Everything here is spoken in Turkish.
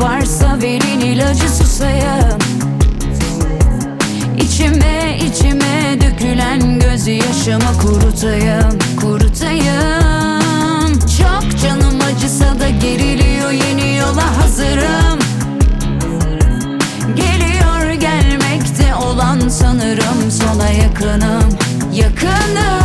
varsa verin ilacı susayım. İçime içime dökülen gözyaşımı kurutayım Kurutayım. Çok canım acısa da geriliyor yeni yola hazırım. Geliyor gelmekte olan sanırım sona yakınım Yakınım.